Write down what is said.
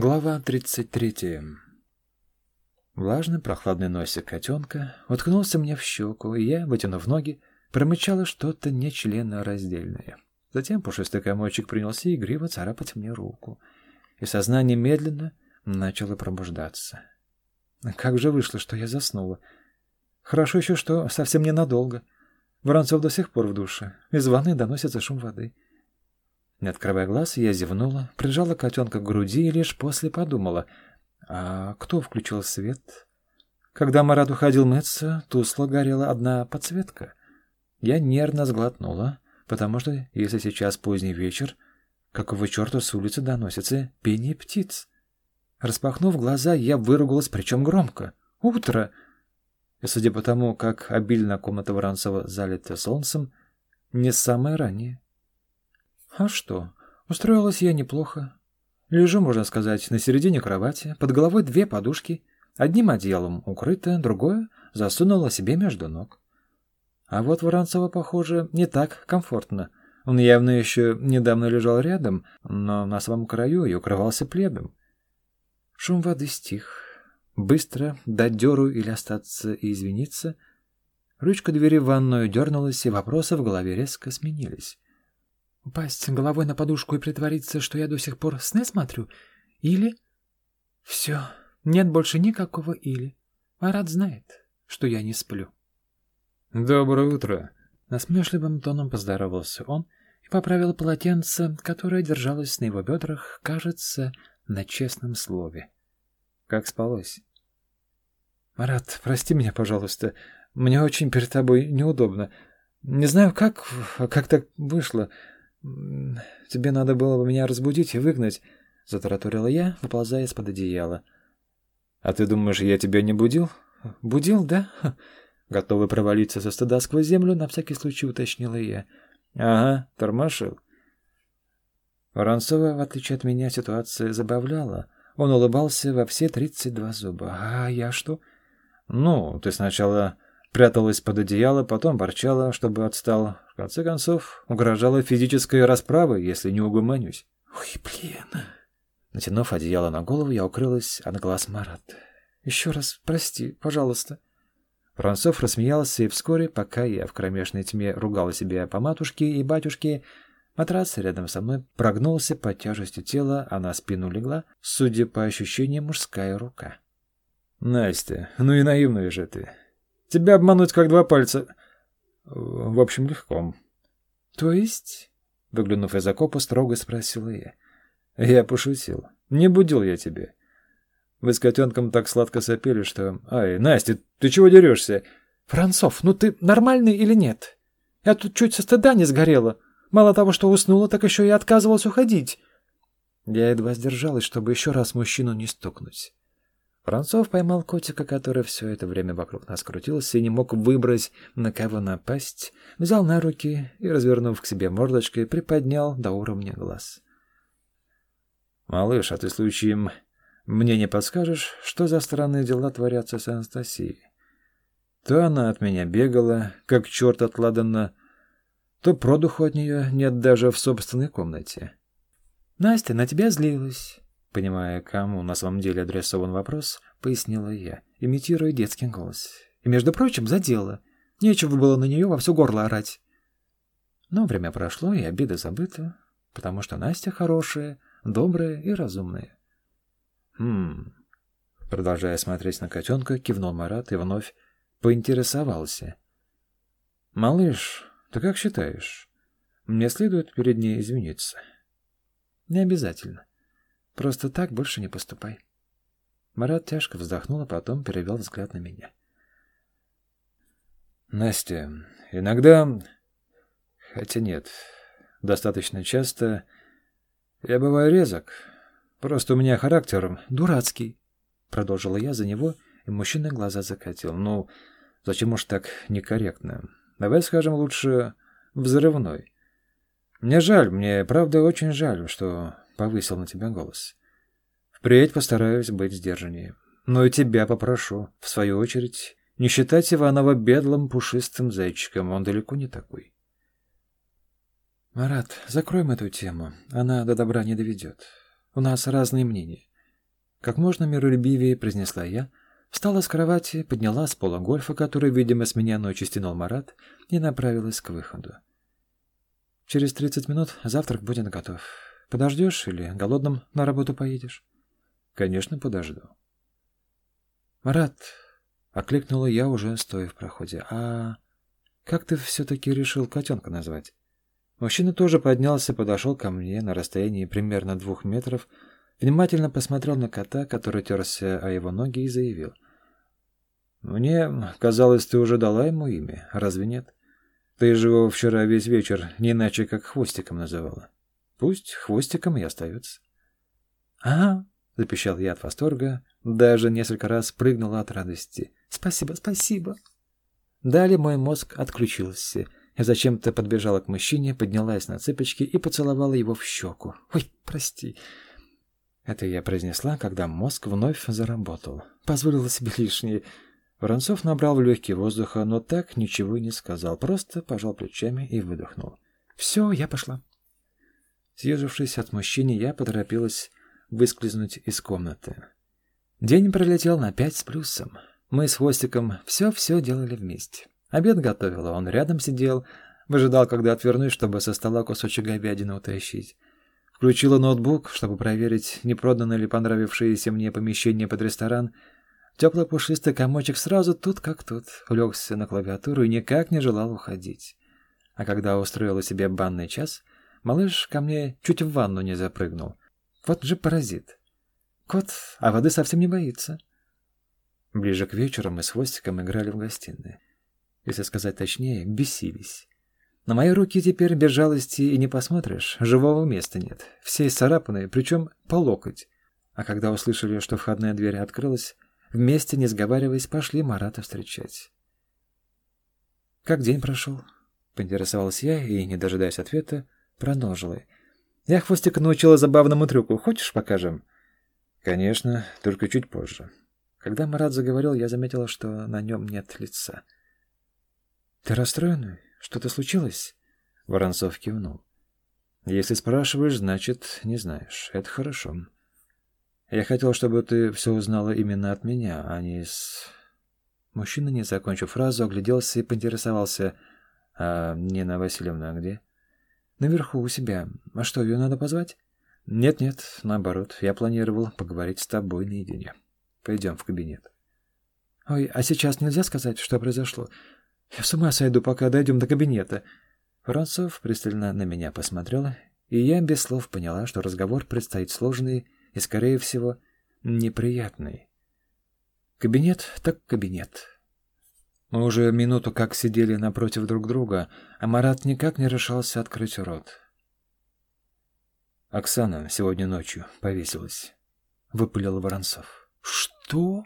Глава 33. Влажный прохладный носик котенка уткнулся мне в щеку, и я, вытянув ноги, промычала что-то нечленораздельное. Затем пушистый комочек принялся игриво царапать мне руку, и сознание медленно начало пробуждаться. Как же вышло, что я заснула? Хорошо еще, что совсем ненадолго. Воронцов до сих пор в душе. Из ванны доносится шум воды. — не открывая глаз, я зевнула, прижала котенка к груди и лишь после подумала, а кто включил свет? Когда Марат уходил мыться, тусло горела одна подсветка. Я нервно сглотнула, потому что, если сейчас поздний вечер, какого черта с улицы доносится пение птиц? Распахнув глаза, я выругалась, причем громко. «Утро!» И судя по тому, как обильно комната Воронцова залита солнцем, не самое раннее. А что? Устроилась я неплохо. Лежу, можно сказать, на середине кровати, под головой две подушки, одним одеялом укрыто, другое засунула себе между ног. А вот Воронцова, похоже, не так комфортно. Он явно еще недавно лежал рядом, но на самом краю и укрывался пледом. Шум воды стих. Быстро дать дёру или остаться и извиниться. Ручка двери в ванную дернулась, и вопросы в голове резко сменились. Упасть головой на подушку и притвориться, что я до сих пор сны смотрю? Или... Все, нет больше никакого «или». Марат знает, что я не сплю. «Доброе утро!» Насмешливым тоном поздоровался он и поправил полотенце, которое держалось на его бедрах, кажется, на честном слове. Как спалось? «Марат, прости меня, пожалуйста. Мне очень перед тобой неудобно. Не знаю, как, как так вышло. «Тебе надо было бы меня разбудить и выгнать», — затараторила я, выползая из-под одеяла. «А ты думаешь, я тебя не будил?» «Будил, да?» Готовый провалиться со стыда сквозь землю, на всякий случай уточнила я. «Ага, тормошил». Воронцова, в отличие от меня, ситуация забавляла. Он улыбался во все тридцать два зуба. «А я что?» «Ну, ты сначала пряталась под одеяло, потом ворчала, чтобы отстал. В конце концов, угрожала физической расправой, если не угомонюсь. «Ой, блин!» Натянув одеяло на голову, я укрылась от глаз Марат. «Еще раз прости, пожалуйста». Францов рассмеялся, и вскоре, пока я в кромешной тьме ругала себя по матушке и батюшке, матрас рядом со мной прогнулся под тяжестью тела, а на спину легла, судя по ощущениям, мужская рука. «Настя, ну и наивная же ты. Тебя обмануть как два пальца. В общем, легко. То есть? Выглянув из окопа, строго спросила я. Я пошутил. Не будил я тебя. Вы с котенком так сладко сопели, что... Ай, Настя, ты чего дерешься? Францов, ну ты нормальный или нет? Я тут чуть со стыда не сгорела. Мало того, что уснула, так еще и отказывалась уходить. Я едва сдержалась, чтобы еще раз мужчину не стукнуть. Францов поймал котика, который все это время вокруг нас крутился и не мог выбрать, на кого напасть, взял на руки и, развернув к себе мордочкой, приподнял до уровня глаз. «Малыш, а ты случаем мне не подскажешь, что за странные дела творятся с Анастасией? То она от меня бегала, как черт от Ладана, то продуху от нее нет даже в собственной комнате». «Настя на тебя злилась». Понимая, кому на самом деле адресован вопрос, пояснила я, имитируя детский голос. И, между прочим, за дело. Нечего было на нее во все горло орать. Но время прошло, и обида забыта, потому что Настя хорошая, добрая и разумная. «Хм...» Продолжая смотреть на котенка, кивнул Марат и вновь поинтересовался. «Малыш, ты как считаешь, мне следует перед ней извиниться?» «Не обязательно. Просто так больше не поступай. Марат тяжко вздохнул, а потом перевел взгляд на меня. Настя, иногда... Хотя нет, достаточно часто я бываю резок. Просто у меня характер дурацкий. Продолжила я за него, и мужчина глаза закатил. Ну, зачем уж так некорректно? Давай скажем лучше взрывной. Мне жаль, мне правда очень жаль, что повысил на тебя голос. Впредь постараюсь быть сдержаннее. Но и тебя попрошу, в свою очередь, не считать Иванова бедлым пушистым зайчиком, он далеко не такой. Марат, закроем эту тему, она до добра не доведет. У нас разные мнения. Как можно миролюбивее произнесла я, встала с кровати, подняла с пола гольфа, который, видимо, с меня ночью стянул Марат, и направилась к выходу. Через тридцать минут завтрак будет готов. Подождешь или голодным на работу поедешь? Конечно, подожду. Марат, окликнула я уже стоя в проходе. А как ты все-таки решил котенка назвать? Мужчина тоже поднялся, подошел ко мне на расстоянии примерно двух метров, внимательно посмотрел на кота, который терся о его ноги, и заявил. «Мне казалось, ты уже дала ему имя, разве нет? Ты же его вчера весь вечер не иначе как хвостиком называла. Пусть хвостиком и остается». «Ага», — запищал я от восторга, даже несколько раз прыгнула от радости. «Спасибо, спасибо». Далее мой мозг отключился. Я зачем-то подбежала к мужчине, поднялась на цыпочки и поцеловала его в щеку. «Ой, прости». Это я произнесла, когда мозг вновь заработал. Позволила себе лишнее. Воронцов набрал в легкие воздуха, но так ничего и не сказал, просто пожал плечами и выдохнул. «Все, я пошла». Съежившись от мужчины, я поторопилась выскользнуть из комнаты. День пролетел на пять с плюсом. Мы с Хвостиком все-все делали вместе. Обед готовила, он рядом сидел, выжидал, когда отвернусь, чтобы со стола кусочек говядины утащить. Включила ноутбук, чтобы проверить, не продано ли понравившееся мне помещение под ресторан — Теплый пушистый комочек сразу тут как тут улегся на клавиатуру и никак не желал уходить. А когда устроила себе банный час, малыш ко мне чуть в ванну не запрыгнул. Вот же паразит. Кот, а воды совсем не боится. Ближе к вечеру мы с Хвостиком играли в гостиной. Если сказать точнее, бесились. На мои руки теперь без жалости и не посмотришь, живого места нет. Все исцарапанные, причем по локоть. А когда услышали, что входная дверь открылась, Вместе, не сговариваясь, пошли Марата встречать. «Как день прошел?» — поинтересовалась я и, не дожидаясь ответа, продолжила. «Я хвостика научила забавному трюку. Хочешь, покажем?» «Конечно, только чуть позже». Когда Марат заговорил, я заметила, что на нем нет лица. «Ты расстроенный? Что-то случилось?» Воронцов кивнул. «Если спрашиваешь, значит, не знаешь. Это хорошо. Я хотел, чтобы ты все узнала именно от меня, а не из... Мужчина, не закончив фразу, огляделся и поинтересовался. «А Нина Васильевна где?» «Наверху, у себя. А что, ее надо позвать?» «Нет-нет, наоборот. Я планировал поговорить с тобой наедине. Пойдем в кабинет». «Ой, а сейчас нельзя сказать, что произошло? Я с ума сойду, пока дойдем до кабинета». Воронцов пристально на меня посмотрел, и я без слов поняла, что разговор предстоит сложный и, скорее всего, неприятный. Кабинет так кабинет. Мы уже минуту как сидели напротив друг друга, а Марат никак не решался открыть рот. «Оксана сегодня ночью повесилась», — выпалил Воронцов. «Что?»